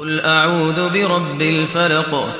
قل أعوذ برب الفلق